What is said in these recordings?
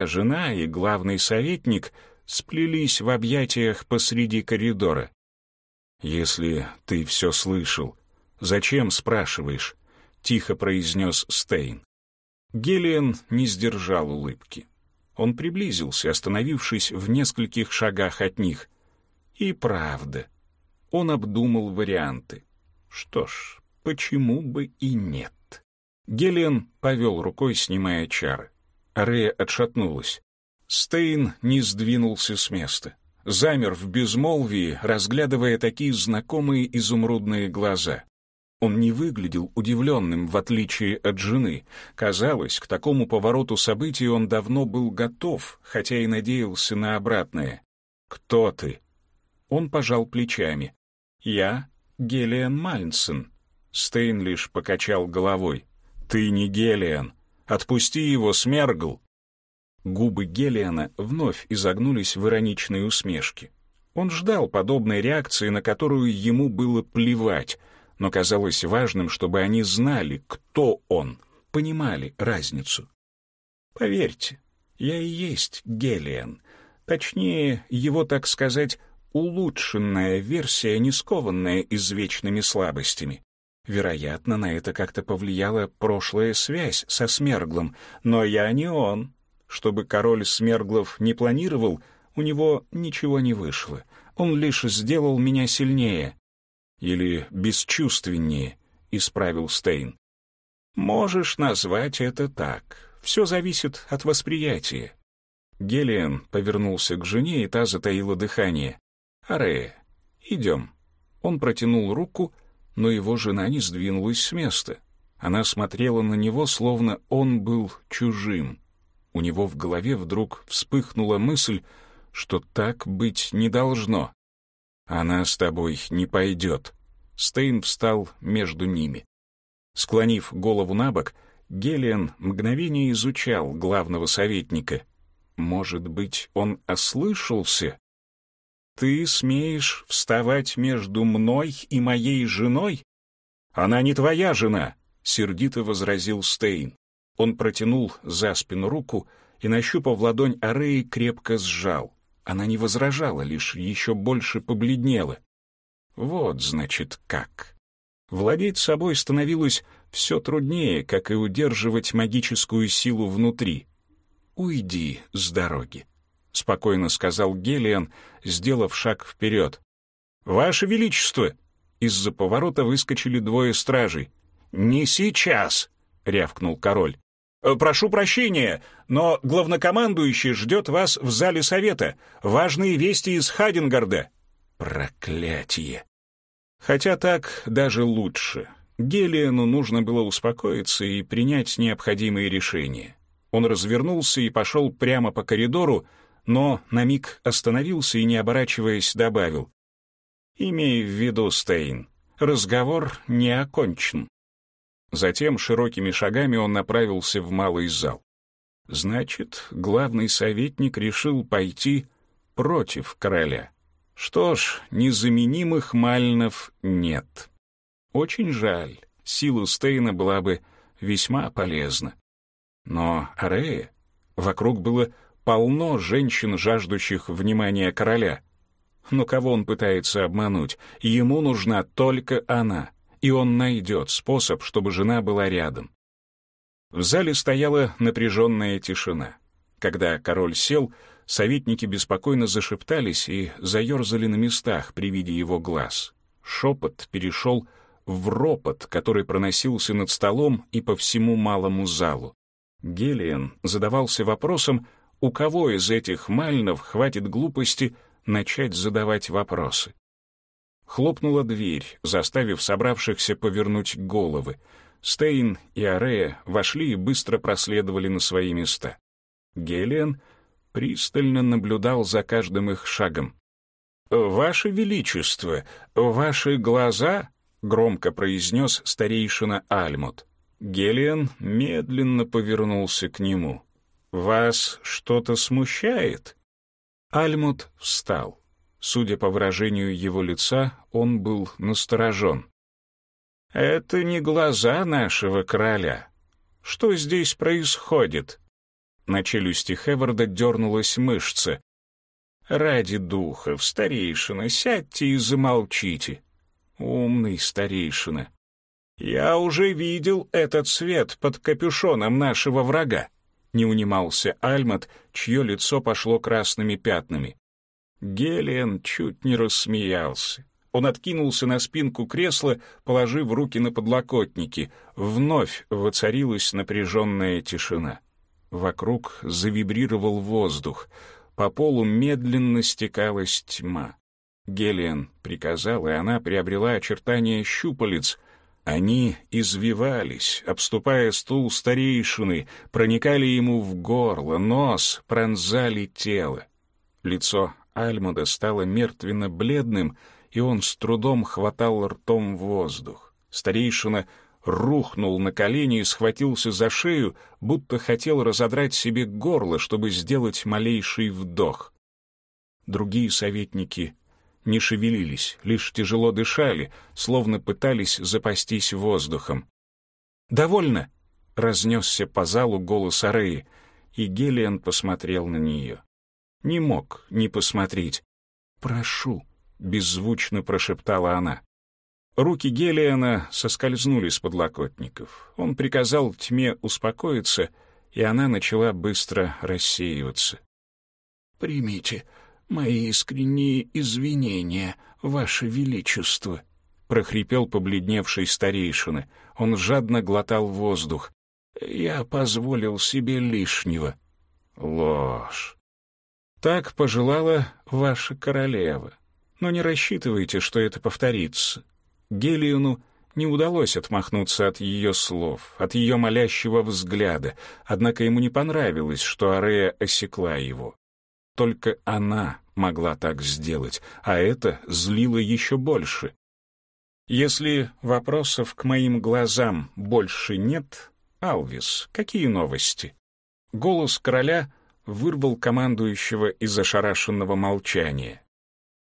Жена и главный советник сплелись в объятиях посреди коридора. «Если ты все слышал, зачем спрашиваешь?» — тихо произнес Стейн. Гелиан не сдержал улыбки. Он приблизился, остановившись в нескольких шагах от них. И правда, он обдумал варианты. Что ж, почему бы и нет? Гелиан повел рукой, снимая чары. Арея отшатнулась. Стейн не сдвинулся с места. Замер в безмолвии, разглядывая такие знакомые изумрудные глаза. Он не выглядел удивленным, в отличие от жены. Казалось, к такому повороту событий он давно был готов, хотя и надеялся на обратное. «Кто ты?» Он пожал плечами. «Я Гелиан Мальнсен». Стейн лишь покачал головой. «Ты не Гелиан. Отпусти его, Смергл!» Губы Гелиана вновь изогнулись в ироничной усмешке. Он ждал подобной реакции, на которую ему было плевать, но казалось важным, чтобы они знали, кто он, понимали разницу. Поверьте, я и есть Гелиан. Точнее, его, так сказать, улучшенная версия, не скованная извечными слабостями. Вероятно, на это как-то повлияла прошлая связь со Смерглом, но я не он. Чтобы король Смерглов не планировал, у него ничего не вышло. Он лишь сделал меня сильнее. Или бесчувственнее, исправил Стейн. Можешь назвать это так. Все зависит от восприятия. Гелиан повернулся к жене, и та затаила дыхание. «Арея, идем». Он протянул руку, но его жена не сдвинулась с места. Она смотрела на него, словно он был чужим. У него в голове вдруг вспыхнула мысль, что так быть не должно. «Она с тобой не пойдет». Стейн встал между ними. Склонив голову на бок, Гелиан мгновение изучал главного советника. Может быть, он ослышался? «Ты смеешь вставать между мной и моей женой?» «Она не твоя жена», — сердито возразил Стейн. Он протянул за спину руку и, нащупав ладонь Ареи, крепко сжал. Она не возражала, лишь еще больше побледнела. Вот, значит, как. Владеть собой становилось все труднее, как и удерживать магическую силу внутри. «Уйди с дороги», — спокойно сказал Гелиан, сделав шаг вперед. «Ваше Величество!» Из-за поворота выскочили двое стражей. «Не сейчас!» — рявкнул король. Э, «Прошу прощения, но главнокомандующий ждет вас в зале совета. Важные вести из Хадингарда». «Проклятие!» Хотя так даже лучше. Гелиану нужно было успокоиться и принять необходимые решения. Он развернулся и пошел прямо по коридору, но на миг остановился и, не оборачиваясь, добавил. «Имей в виду, Стейн, разговор не окончен». Затем широкими шагами он направился в малый зал. Значит, главный советник решил пойти против короля. Что ж, незаменимых Мальнов нет. Очень жаль, сила Стейна была бы весьма полезна. Но Арея... Вокруг было полно женщин, жаждущих внимания короля. Но кого он пытается обмануть? Ему нужна только она — и он найдет способ, чтобы жена была рядом. В зале стояла напряженная тишина. Когда король сел, советники беспокойно зашептались и заерзали на местах при виде его глаз. Шепот перешел в ропот, который проносился над столом и по всему малому залу. Гелиан задавался вопросом, у кого из этих мальнов хватит глупости начать задавать вопросы. Хлопнула дверь, заставив собравшихся повернуть головы. Стейн и Арея вошли и быстро проследовали на свои места. Гелиан пристально наблюдал за каждым их шагом. «Ваше Величество, ваши глаза!» — громко произнес старейшина Альмут. Гелиан медленно повернулся к нему. «Вас что-то смущает?» Альмут встал. Судя по выражению его лица, он был насторожен. «Это не глаза нашего короля. Что здесь происходит?» На челюсти Хеварда дернулась мышца. «Ради духов, старейшина, сядьте и замолчите». «Умный старейшина». «Я уже видел этот свет под капюшоном нашего врага», — не унимался Альмат, чье лицо пошло красными пятнами. Гелиан чуть не рассмеялся. Он откинулся на спинку кресла, положив руки на подлокотники. Вновь воцарилась напряженная тишина. Вокруг завибрировал воздух. По полу медленно стекалась тьма. Гелиан приказал, и она приобрела очертания щупалец. Они извивались, обступая стул старейшины, проникали ему в горло, нос, пронзали тело. Лицо Альмуда стало мертвенно-бледным, и он с трудом хватал ртом воздух. Старейшина рухнул на колени и схватился за шею, будто хотел разодрать себе горло, чтобы сделать малейший вдох. Другие советники не шевелились, лишь тяжело дышали, словно пытались запастись воздухом. «Довольно!» — разнесся по залу голос Ареи, и Гелиан посмотрел на нее. Не мог не посмотреть. «Прошу», — беззвучно прошептала она. Руки Гелиана соскользнули с подлокотников. Он приказал тьме успокоиться, и она начала быстро рассеиваться. «Примите мои искренние извинения, Ваше Величество», — прохрипел побледневший старейшина. Он жадно глотал воздух. «Я позволил себе лишнего». «Ложь». «Так пожелала ваша королева. Но не рассчитывайте, что это повторится. Гелиону не удалось отмахнуться от ее слов, от ее молящего взгляда, однако ему не понравилось, что Арея осекла его. Только она могла так сделать, а это злило еще больше. Если вопросов к моим глазам больше нет, Алвис, какие новости? Голос короля вырвал командующего из ошарашенного молчания.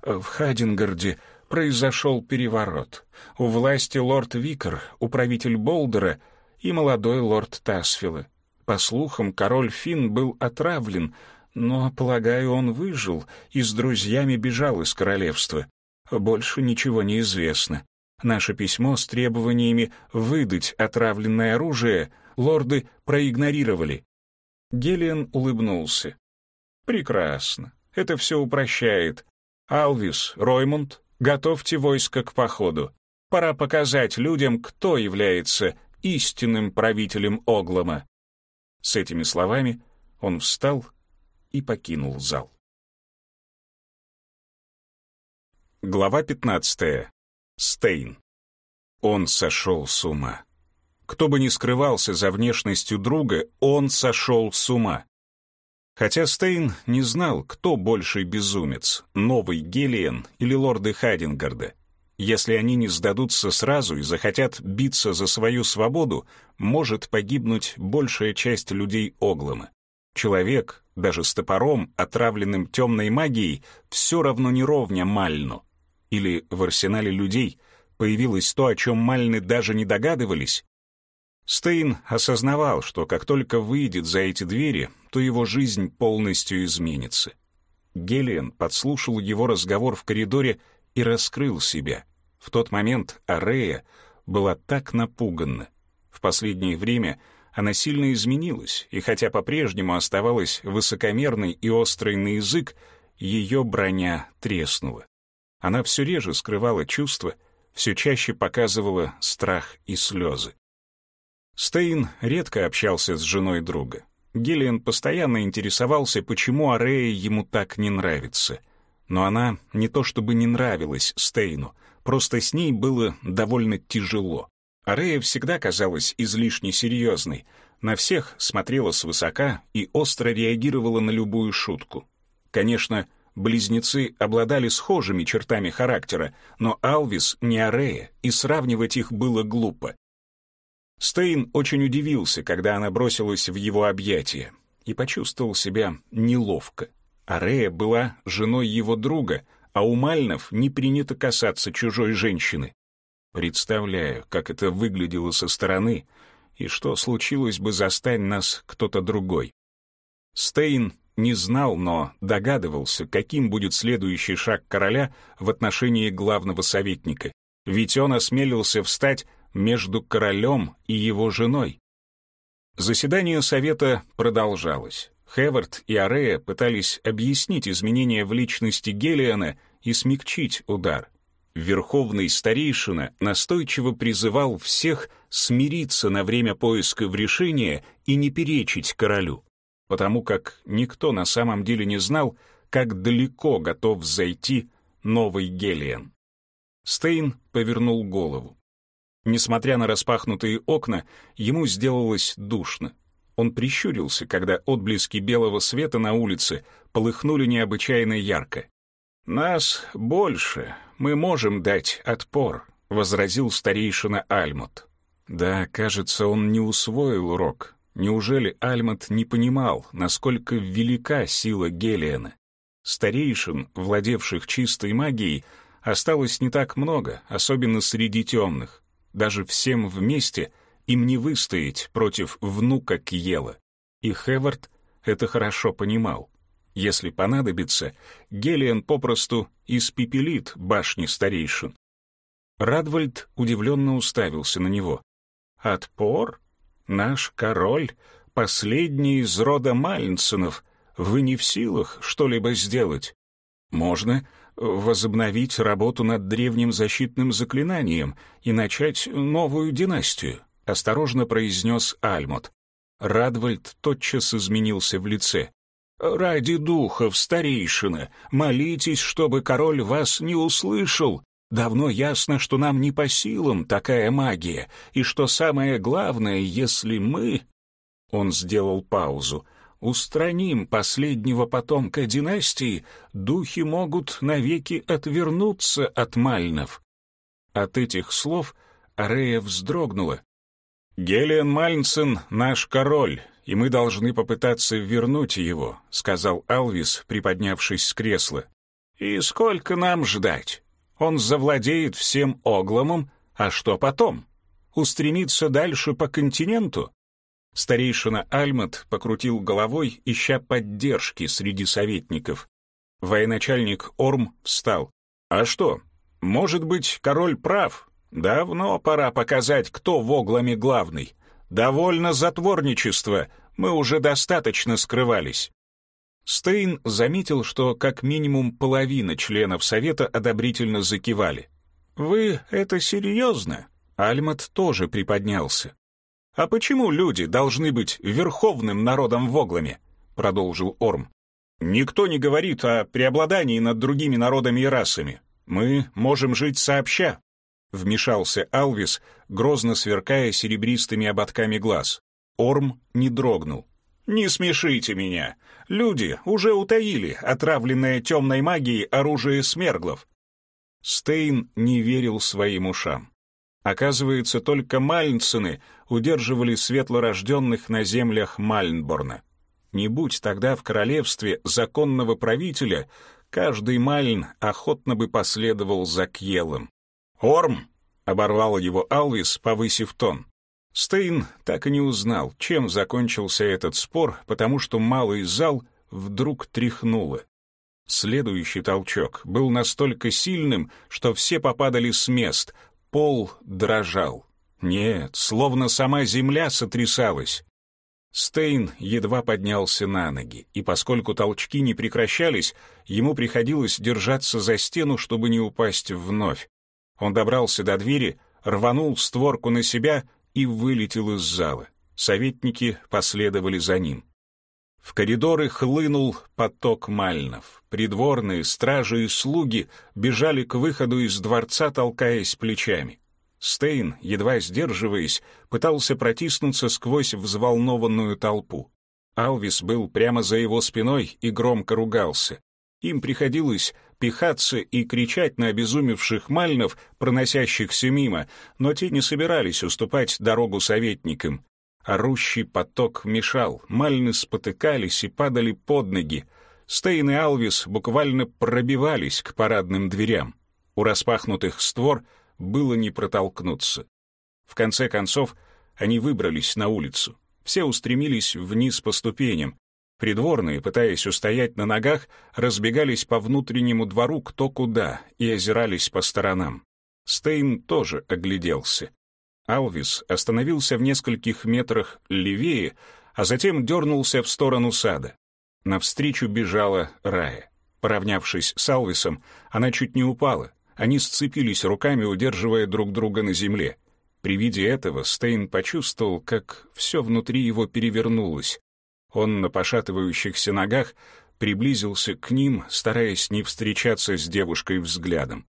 В Хадингарде произошел переворот. У власти лорд Викер, управитель Болдера и молодой лорд Тасфилы. По слухам, король Финн был отравлен, но, полагаю, он выжил и с друзьями бежал из королевства. Больше ничего не известно. Наше письмо с требованиями выдать отравленное оружие лорды проигнорировали. Гелиан улыбнулся. «Прекрасно. Это все упрощает. Алвис, Роймунд, готовьте войско к походу. Пора показать людям, кто является истинным правителем Оглома». С этими словами он встал и покинул зал. Глава 15. Стейн. Он сошел с ума. Кто бы ни скрывался за внешностью друга, он сошел с ума. Хотя Стейн не знал, кто больший безумец, новый Гелиен или лорды Хайдингарда. Если они не сдадутся сразу и захотят биться за свою свободу, может погибнуть большая часть людей Оглома. Человек, даже с топором, отравленным темной магией, все равно не ровня Мальну. Или в арсенале людей появилось то, о чем Мальны даже не догадывались, Стейн осознавал, что как только выйдет за эти двери, то его жизнь полностью изменится. Гелиан подслушал его разговор в коридоре и раскрыл себя. В тот момент Арея была так напугана. В последнее время она сильно изменилась, и хотя по-прежнему оставалась высокомерной и острой на язык, ее броня треснула. Она все реже скрывала чувства, все чаще показывала страх и слезы. Стейн редко общался с женой друга. Гиллиан постоянно интересовался, почему Арея ему так не нравится. Но она не то чтобы не нравилась Стейну, просто с ней было довольно тяжело. Арея всегда казалась излишне серьезной, на всех смотрела свысока и остро реагировала на любую шутку. Конечно, близнецы обладали схожими чертами характера, но Алвис не Арея, и сравнивать их было глупо. Стейн очень удивился, когда она бросилась в его объятия, и почувствовал себя неловко. Арея была женой его друга, а у Мальнов не принято касаться чужой женщины. Представляю, как это выглядело со стороны, и что случилось бы, застань нас кто-то другой. Стейн не знал, но догадывался, каким будет следующий шаг короля в отношении главного советника, ведь он осмелился встать между королем и его женой. Заседание совета продолжалось. Хевард и Арея пытались объяснить изменения в личности Гелиана и смягчить удар. Верховный старейшина настойчиво призывал всех смириться на время поиска в решения и не перечить королю, потому как никто на самом деле не знал, как далеко готов зайти новый Гелиан. Стейн повернул голову. Несмотря на распахнутые окна, ему сделалось душно. Он прищурился, когда отблески белого света на улице полыхнули необычайно ярко. «Нас больше, мы можем дать отпор», — возразил старейшина Альмут. Да, кажется, он не усвоил урок. Неужели Альмут не понимал, насколько велика сила Гелиана? Старейшин, владевших чистой магией, осталось не так много, особенно среди темных. Даже всем вместе им не выстоять против внука Кьела. И Хевард это хорошо понимал. Если понадобится, Гелиан попросту испепелит башни старейшин. Радвальд удивленно уставился на него. «Отпор? Наш король, последний из рода Мальнсонов, вы не в силах что-либо сделать? Можно возобновить работу над древним защитным заклинанием и начать новую династию», — осторожно произнес Альмот. Радвальд тотчас изменился в лице. «Ради духов, старейшина, молитесь, чтобы король вас не услышал. Давно ясно, что нам не по силам такая магия, и что самое главное, если мы...» Он сделал паузу — устраним последнего потомка династии, духи могут навеки отвернуться от Мальнов. От этих слов Арея вздрогнула. «Гелиан Мальнсен — наш король, и мы должны попытаться вернуть его», — сказал Алвис, приподнявшись с кресла. «И сколько нам ждать? Он завладеет всем Огламом, а что потом? Устремится дальше по континенту? Старейшина Альмат покрутил головой, ища поддержки среди советников. Военачальник Орм встал. «А что? Может быть, король прав? Давно пора показать, кто в огламе главный. Довольно затворничества, мы уже достаточно скрывались». Стейн заметил, что как минимум половина членов Совета одобрительно закивали. «Вы это серьезно?» Альмат тоже приподнялся. «А почему люди должны быть верховным народом в Огламе?» — продолжил Орм. «Никто не говорит о преобладании над другими народами и расами. Мы можем жить сообща», — вмешался Алвис, грозно сверкая серебристыми ободками глаз. Орм не дрогнул. «Не смешите меня. Люди уже утаили отравленное темной магией оружие смерглов». Стейн не верил своим ушам. Оказывается, только Мальнсены удерживали светлорожденных на землях Мальнборна. Не будь тогда в королевстве законного правителя, каждый Мальн охотно бы последовал за Кьелом. «Орм!» — оборвал его Алвис, повысив тон. Стейн так и не узнал, чем закончился этот спор, потому что малый зал вдруг тряхнуло. Следующий толчок был настолько сильным, что все попадали с мест, пол дрожал. Нет, словно сама земля сотрясалась. Стейн едва поднялся на ноги, и поскольку толчки не прекращались, ему приходилось держаться за стену, чтобы не упасть вновь. Он добрался до двери, рванул створку на себя и вылетел из зала. Советники последовали за ним. В коридоры хлынул поток мальнов. Придворные, стражи и слуги бежали к выходу из дворца, толкаясь плечами. Стейн, едва сдерживаясь, пытался протиснуться сквозь взволнованную толпу. Алвис был прямо за его спиной и громко ругался. Им приходилось пихаться и кричать на обезумевших мальнов, проносящихся мимо, но те не собирались уступать дорогу советникам. Орущий поток мешал, мальны спотыкались и падали под ноги. Стейн и Алвис буквально пробивались к парадным дверям. У распахнутых створ — было не протолкнуться. В конце концов, они выбрались на улицу. Все устремились вниз по ступеням. Придворные, пытаясь устоять на ногах, разбегались по внутреннему двору кто куда и озирались по сторонам. Стейн тоже огляделся. Алвис остановился в нескольких метрах левее, а затем дернулся в сторону сада. Навстречу бежала Рая. Поравнявшись с Алвисом, она чуть не упала. Они сцепились руками, удерживая друг друга на земле. При виде этого Стейн почувствовал, как все внутри его перевернулось. Он на пошатывающихся ногах приблизился к ним, стараясь не встречаться с девушкой взглядом.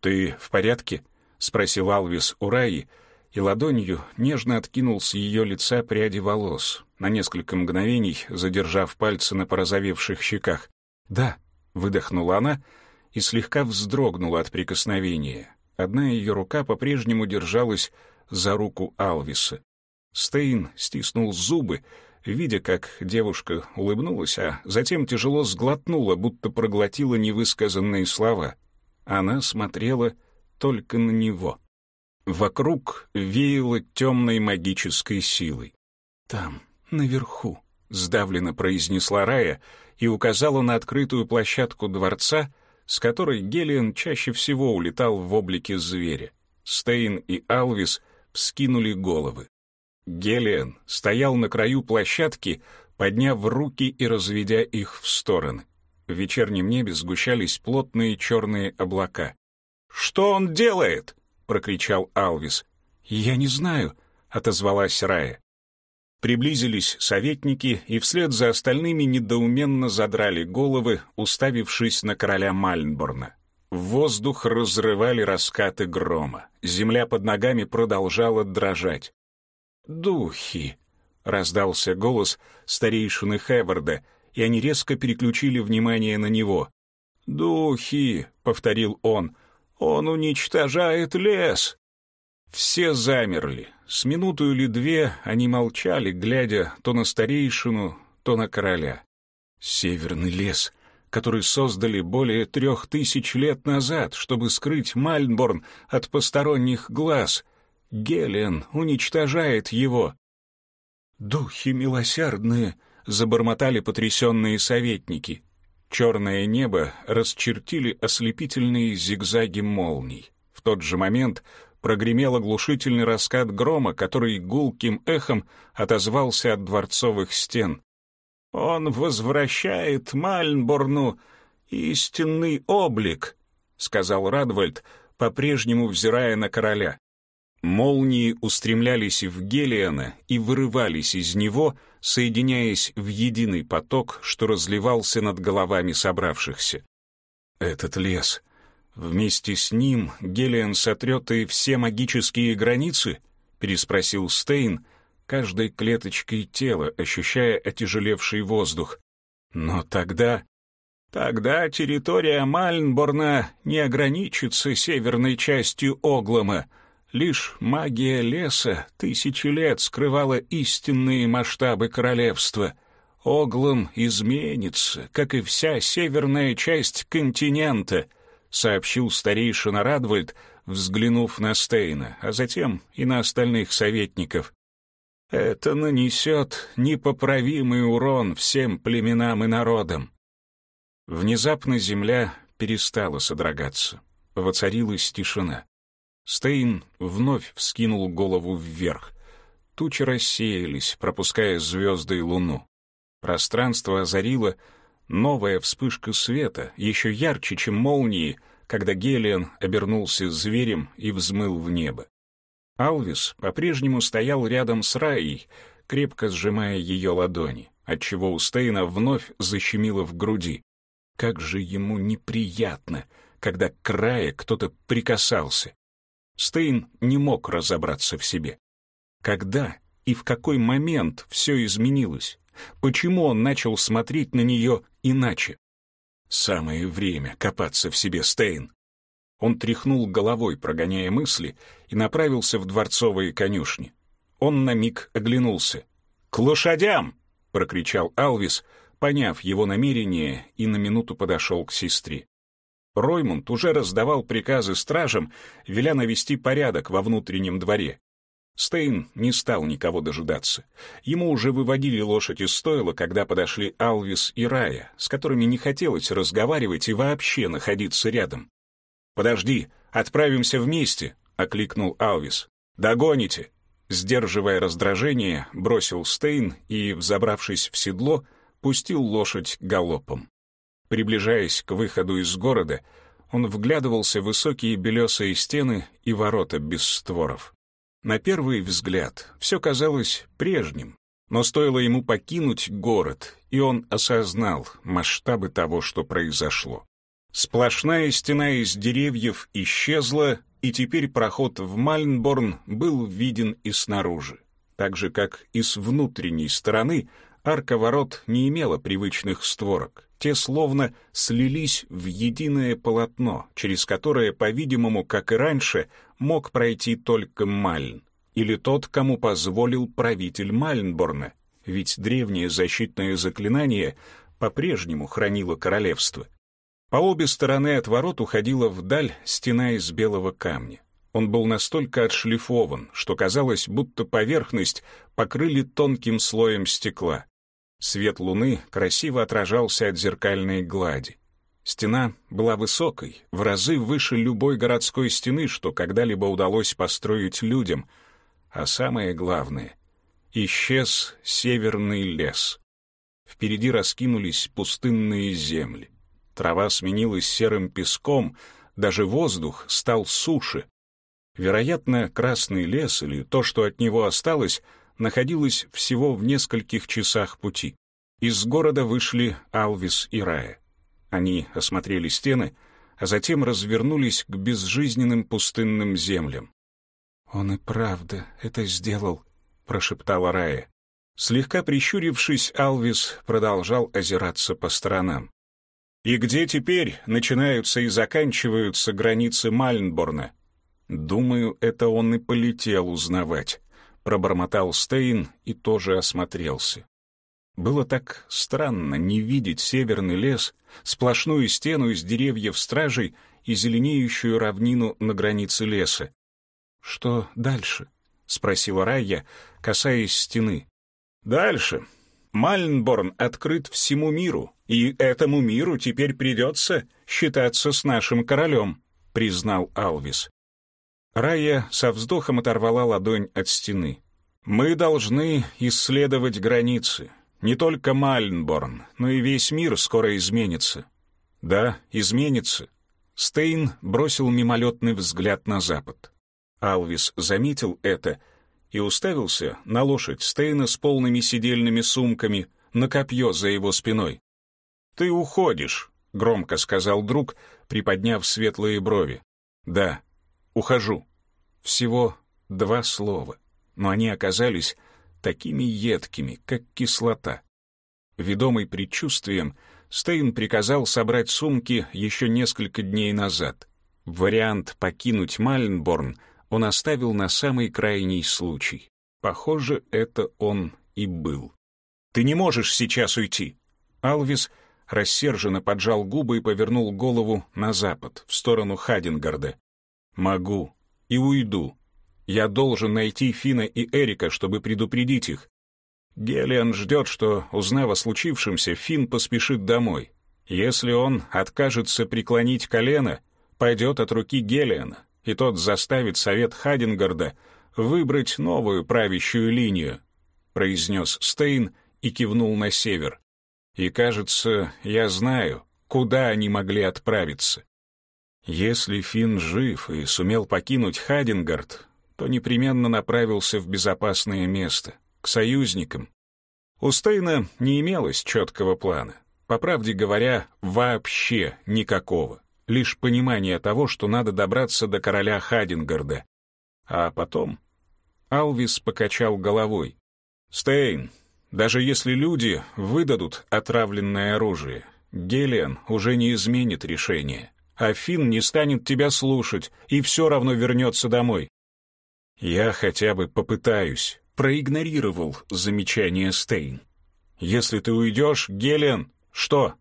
«Ты в порядке?» — спросил Алвис у Раи, и ладонью нежно откинул с ее лица пряди волос, на несколько мгновений задержав пальцы на порозовевших щеках. «Да», — выдохнула она и слегка вздрогнула от прикосновения. Одна ее рука по-прежнему держалась за руку Алвиса. Стейн стиснул зубы, видя, как девушка улыбнулась, а затем тяжело сглотнула, будто проглотила невысказанные слова. Она смотрела только на него. Вокруг веяло темной магической силой. «Там, наверху», — сдавленно произнесла Рая и указала на открытую площадку дворца, с которой Гелиан чаще всего улетал в облике зверя. Стейн и Алвис вскинули головы. Гелиан стоял на краю площадки, подняв руки и разведя их в стороны. В вечернем небе сгущались плотные черные облака. «Что он делает?» — прокричал Алвис. «Я не знаю», — отозвалась Рая. Приблизились советники и вслед за остальными недоуменно задрали головы, уставившись на короля Мальнборна. воздух разрывали раскаты грома. Земля под ногами продолжала дрожать. «Духи!» — раздался голос старейшины Хеварда, и они резко переключили внимание на него. «Духи!» — повторил он. «Он уничтожает лес!» Все замерли. С минуту или две они молчали, глядя то на старейшину, то на короля. Северный лес, который создали более трех тысяч лет назад, чтобы скрыть Мальнборн от посторонних глаз — Гелен уничтожает его. «Духи милосердные!» — забормотали потрясенные советники. Черное небо расчертили ослепительные зигзаги молний. В тот же момент прогремел оглушительный раскат грома, который гулким эхом отозвался от дворцовых стен. «Он возвращает Мальнборну истинный облик», — сказал Радвальд, по-прежнему взирая на короля. Молнии устремлялись в Гелиана и вырывались из него, соединяясь в единый поток, что разливался над головами собравшихся. Этот лес. Вместе с ним Гелиан сотрет и все магические границы? Переспросил Стейн, каждой клеточкой тела ощущая отяжелевший воздух. Но тогда... Тогда территория Мальнборна не ограничится северной частью Оглома, Лишь магия леса тысячи лет скрывала истинные масштабы королевства. Оглом изменится, как и вся северная часть континента, сообщил старейшина Радвальд, взглянув на Стейна, а затем и на остальных советников. Это нанесет непоправимый урон всем племенам и народам. Внезапно земля перестала содрогаться. Воцарилась тишина. Стейн вновь вскинул голову вверх. Тучи рассеялись, пропуская звезды и луну. Пространство озарило новая вспышка света, еще ярче, чем молнии, когда Гелиан обернулся зверем и взмыл в небо. Алвис по-прежнему стоял рядом с Раей, крепко сжимая ее ладони, отчего у Стейна вновь защемило в груди. Как же ему неприятно, когда к Рае кто-то прикасался. Стейн не мог разобраться в себе. Когда и в какой момент все изменилось? Почему он начал смотреть на нее иначе? Самое время копаться в себе, Стейн. Он тряхнул головой, прогоняя мысли, и направился в дворцовые конюшни. Он на миг оглянулся. «К лошадям!» — прокричал Алвис, поняв его намерение, и на минуту подошел к сестре. Роймунд уже раздавал приказы стражам, веля навести порядок во внутреннем дворе. Стейн не стал никого дожидаться. Ему уже выводили лошадь из стойла, когда подошли Алвис и Рая, с которыми не хотелось разговаривать и вообще находиться рядом. «Подожди, отправимся вместе», — окликнул Алвис. «Догоните!» Сдерживая раздражение, бросил Стейн и, взобравшись в седло, пустил лошадь галопом. Приближаясь к выходу из города, он вглядывался в высокие белесые стены и ворота без створов. На первый взгляд все казалось прежним, но стоило ему покинуть город, и он осознал масштабы того, что произошло. Сплошная стена из деревьев исчезла, и теперь проход в Мальнборн был виден и снаружи. Так же, как и с внутренней стороны, арка ворот не имела привычных створок. Те словно слились в единое полотно, через которое, по-видимому, как и раньше, мог пройти только Мальн, или тот, кому позволил правитель Мальнборна, ведь древнее защитное заклинание по-прежнему хранило королевство. По обе стороны от ворот уходила вдаль стена из белого камня. Он был настолько отшлифован, что казалось, будто поверхность покрыли тонким слоем стекла. Свет луны красиво отражался от зеркальной глади. Стена была высокой, в разы выше любой городской стены, что когда-либо удалось построить людям. А самое главное — исчез северный лес. Впереди раскинулись пустынные земли. Трава сменилась серым песком, даже воздух стал суше. Вероятно, Красный лес или то, что от него осталось, находилось всего в нескольких часах пути. Из города вышли Алвис и Рая. Они осмотрели стены, а затем развернулись к безжизненным пустынным землям. «Он и правда это сделал», — прошептала Рая. Слегка прищурившись, Алвис продолжал озираться по сторонам. «И где теперь начинаются и заканчиваются границы Мальнборна?» «Думаю, это он и полетел узнавать», — пробормотал Стейн и тоже осмотрелся. Было так странно не видеть северный лес, сплошную стену из деревьев стражей и зеленеющую равнину на границе леса. «Что дальше?» — спросила Райя, касаясь стены. «Дальше. Мальнборн открыт всему миру, и этому миру теперь придется считаться с нашим королем», — признал Алвис. Рая со вздохом оторвала ладонь от стены. «Мы должны исследовать границы, не только Мальнборн, но и весь мир скоро изменится. Да, изменится. Стейн бросил мимолетный взгляд на запад. Алвис заметил это и уставился на лошадь Стейна с полными сидельными сумками, на копье за его спиной. «Ты уходишь», — громко сказал друг, приподняв светлые брови. «Да, ухожу». Всего два слова, но они оказались такими едкими, как кислота. Ведомый предчувствием, Стейн приказал собрать сумки еще несколько дней назад. Вариант покинуть Мальнборн он оставил на самый крайний случай. Похоже, это он и был. «Ты не можешь сейчас уйти!» Алвис рассерженно поджал губы и повернул голову на запад, в сторону Хадингарда. «Могу. И уйду. Я должен найти Фина и Эрика, чтобы предупредить их. Гелиан ждет, что, узнав о случившемся, Фин поспешит домой. Если он откажется преклонить колено, пойдет от руки Гелиана, и тот заставит совет Хадингарда выбрать новую правящую линию, произнес Стейн и кивнул на север. И, кажется, я знаю, куда они могли отправиться. Если Фин жив и сумел покинуть Хадингард, то непременно направился в безопасное место, к союзникам. У Стейна не имелось четкого плана. По правде говоря, вообще никакого. Лишь понимание того, что надо добраться до короля Хадингарда. А потом... Алвис покачал головой. «Стейн, даже если люди выдадут отравленное оружие, Гелиан уже не изменит решение, а Финн не станет тебя слушать и все равно вернется домой. «Я хотя бы попытаюсь», — проигнорировал замечание Стейн. «Если ты уйдешь, Гелен, что?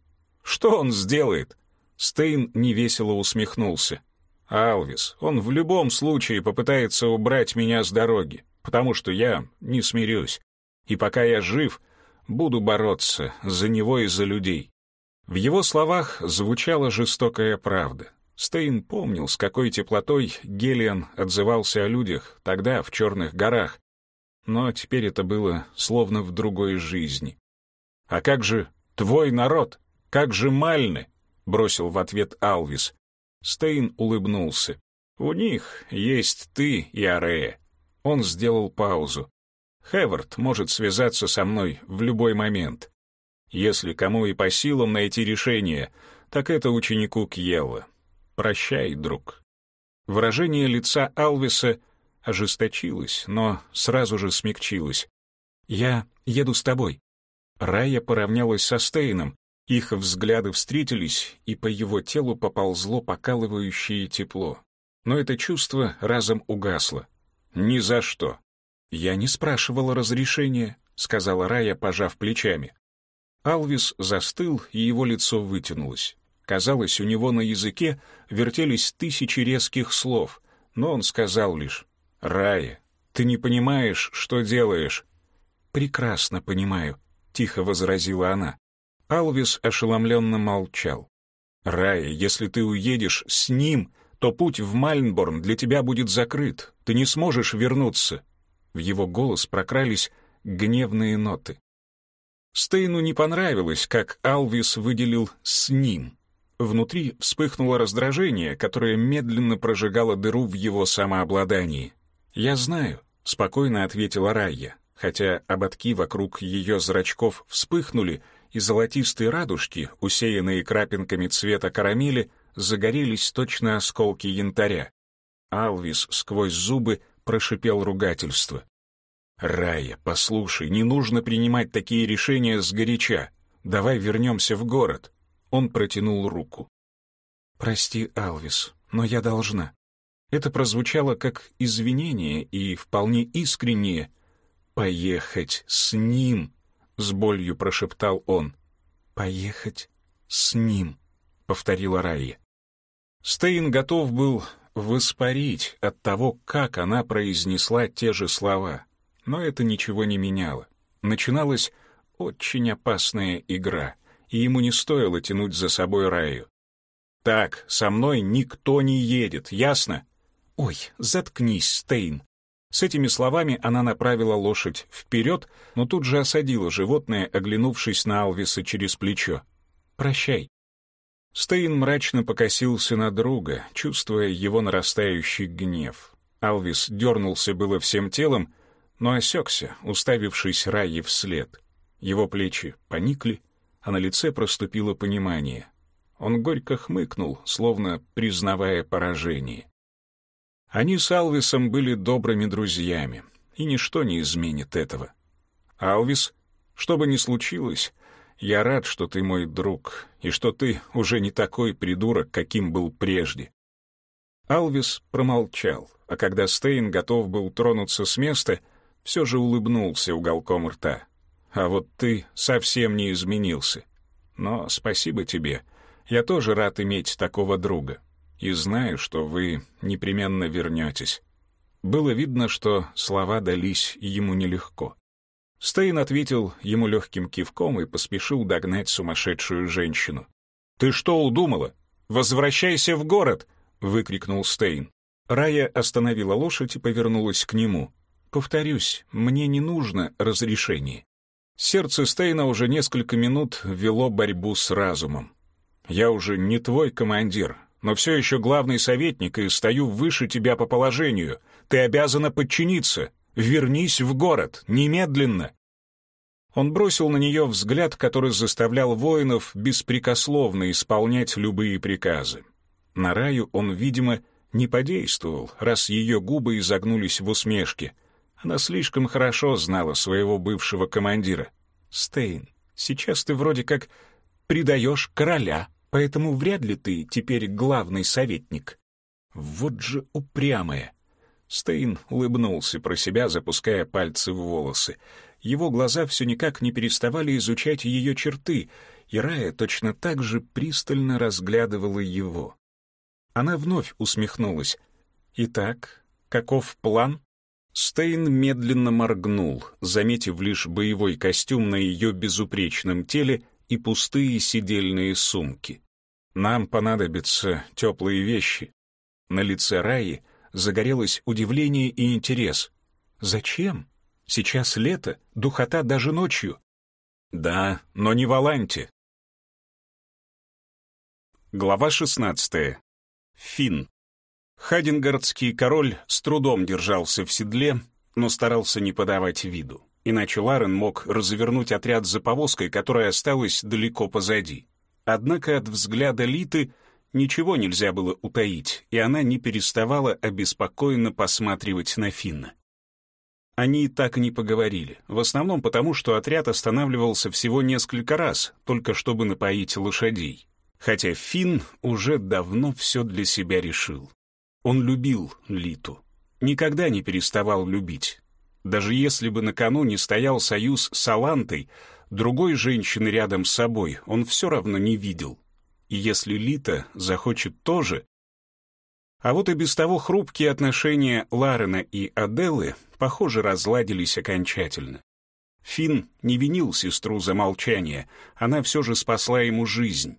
Что он сделает?» Стейн невесело усмехнулся. «Алвис, он в любом случае попытается убрать меня с дороги. потому что я не смирюсь. И пока я жив, буду бороться за него и за людей. В его словах звучала жестокая правда. Стейн помнил, с какой теплотой Гелиан отзывался о людях тогда, в Черных горах. Но теперь это было словно в другой жизни. «А как же твой народ? Как же Мальны?» — бросил в ответ Алвис. Стейн улыбнулся. «У них есть ты и Арея». Он сделал паузу. «Хевард может связаться со мной в любой момент. Если кому и по силам найти решение, так это ученику Кьелла. «Прощай, друг». Выражение лица Алвиса ожесточилось, но сразу же смягчилось. «Я еду с тобой». Рая поравнялась со Стейном, их взгляды встретились, и по его телу поползло покалывающее тепло. Но это чувство разом угасло. «Ни за что». «Я не спрашивала разрешения», — сказала Рая, пожав плечами. Алвис застыл, и его лицо вытянулось. Казалось, у него на языке вертелись тысячи резких слов, но он сказал лишь «Рая, ты не понимаешь, что делаешь». «Прекрасно понимаю», — тихо возразила она. Алвис ошеломленно молчал. «Рая, если ты уедешь с ним, то путь в Мальнборн для тебя будет закрыт. Ты не сможешь вернуться». В его голос прокрались гневные ноты. Стейну не понравилось, как Алвис выделил «с ним». Внутри вспыхнуло раздражение, которое медленно прожигало дыру в его самообладании. «Я знаю», — спокойно ответила Райя, хотя ободки вокруг ее зрачков вспыхнули, и золотистые радужки, усеянные крапинками цвета карамели, загорелись точно осколки янтаря. Алвис сквозь зубы прошипел ругательство. «Рая, послушай, не нужно принимать такие решения сгоряча. Давай вернемся в город. Он протянул руку. «Прости, Алвис, но я должна». Это прозвучало как извинение и вполне искреннее. «Поехать с ним», — с болью прошептал он. «Поехать с ним», — повторила Райя. Стейн готов был воспарить от того, как она произнесла те же слова. Но это ничего не меняло. Начиналась очень опасная игра — и ему не стоило тянуть за собой Раю. «Так, со мной никто не едет, ясно?» «Ой, заткнись, Стейн!» С этими словами она направила лошадь вперед, но тут же осадила животное, оглянувшись на Алвиса через плечо. «Прощай». Стейн мрачно покосился на друга, чувствуя его нарастающий гнев. Алвис дернулся было всем телом, но осекся, уставившись Райе вслед. Его плечи поникли, а на лице проступило понимание. Он горько хмыкнул, словно признавая поражение. Они с Алвисом были добрыми друзьями, и ничто не изменит этого. «Алвис, что бы ни случилось, я рад, что ты мой друг, и что ты уже не такой придурок, каким был прежде». Алвис промолчал, а когда Стейн готов был тронуться с места, все же улыбнулся уголком рта. А вот ты совсем не изменился. Но спасибо тебе. Я тоже рад иметь такого друга. И знаю, что вы непременно вернетесь». Было видно, что слова дались ему нелегко. Стейн ответил ему легким кивком и поспешил догнать сумасшедшую женщину. «Ты что удумала? Возвращайся в город!» — выкрикнул Стейн. Рая остановила лошадь и повернулась к нему. «Повторюсь, мне не нужно разрешение. Сердце Стейна уже несколько минут вело борьбу с разумом. «Я уже не твой командир, но все еще главный советник и стою выше тебя по положению. Ты обязана подчиниться. Вернись в город, немедленно!» Он бросил на нее взгляд, который заставлял воинов беспрекословно исполнять любые приказы. На Раю он, видимо, не подействовал, раз ее губы изогнулись в усмешке — она слишком хорошо знала своего бывшего командира. «Стейн, сейчас ты вроде как предаешь короля, поэтому вряд ли ты теперь главный советник». Вот же упрямая. Стейн улыбнулся про себя, запуская пальцы в волосы. Его глаза все никак не переставали изучать ее черты, и Рая точно так же пристально разглядывала его. Она вновь усмехнулась. «Итак, каков план?» Стейн медленно моргнул, заметив лишь боевой костюм на ее безупречном теле и пустые сидельные сумки. «Нам понадобятся теплые вещи». На лице Раи загорелось удивление и интерес. «Зачем? Сейчас лето, духота даже ночью». «Да, но не в Аланте». Глава шестнадцатая. Финн. Хадингардский король с трудом держался в седле, но старался не подавать виду. Иначе Ларен мог развернуть отряд за повозкой, которая осталась далеко позади. Однако от взгляда Литы ничего нельзя было утаить, и она не переставала обеспокоенно посматривать на Финна. Они так и не поговорили, в основном потому, что отряд останавливался всего несколько раз, только чтобы напоить лошадей. Хотя Финн уже давно все для себя решил. Он любил Литу. Никогда не переставал любить. Даже если бы накануне стоял союз с Алантой, другой женщины рядом с собой он все равно не видел. И если Лита захочет тоже... А вот и без того хрупкие отношения Ларена и Аделы, похоже, разладились окончательно. Финн не винил сестру за молчание, она все же спасла ему жизнь.